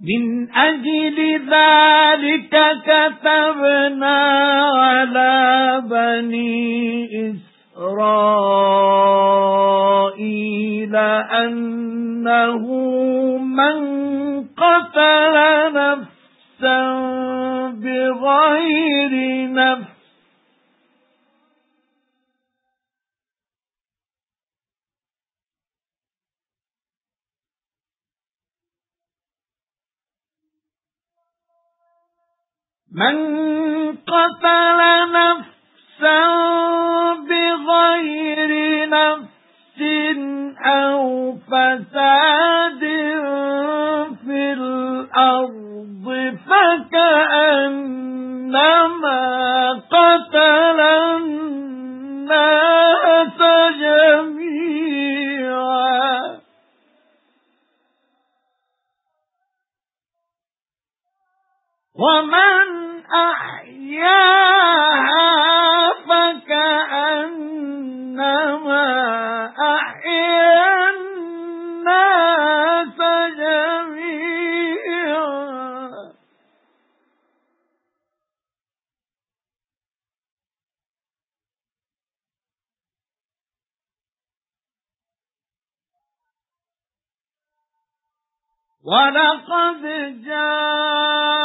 مِنْ أَجْلِ ذَلِكَ كَتَبْنَا عَلَى بَنِي إِسْرَائِيلَ أَنَّهُ مَنْ قَتَلَ نَفْسًا مَنْ قَتَلَ نَفْسًا بِغَيْرِ نَفْسٍ أَوْ فَسَادٍ فِي الْأَرْضِ فَكَأَنَّمَا قَتَلَ النَّاسَ جَمِيعًا. وَمَنْ أحياها فكأنما أحيا الناس جميعا وَلَقَدْ جَاءَتْ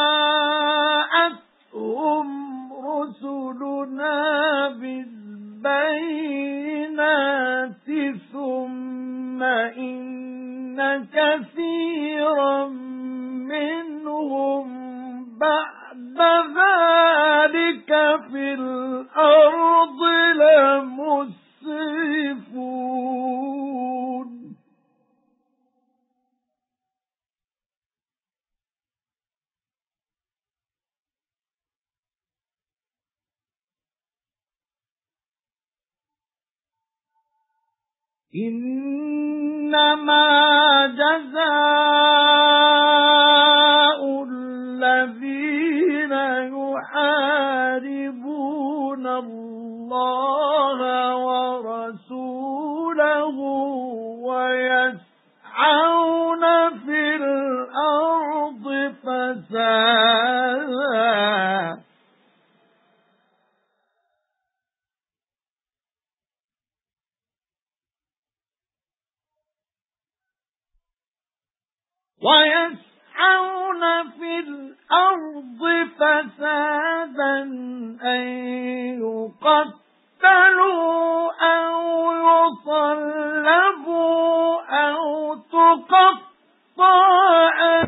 إِنَّ كَثِيرًا مِنْهُمْ بَعْدَ ذَلِكَ فِي الْأَرْضِ لَمُسْرِفُونَ إِنَّمَا جَزَاءُ الَّذِينَ يُحَارِبُونَ اللَّهَ وَرَسُولَهُ وَيَسْعَوْنَ فِي الْأَرْضِ فَسَادًا وَيَسْعَوْنَ فِي الْأَرْضِ فَسَادًا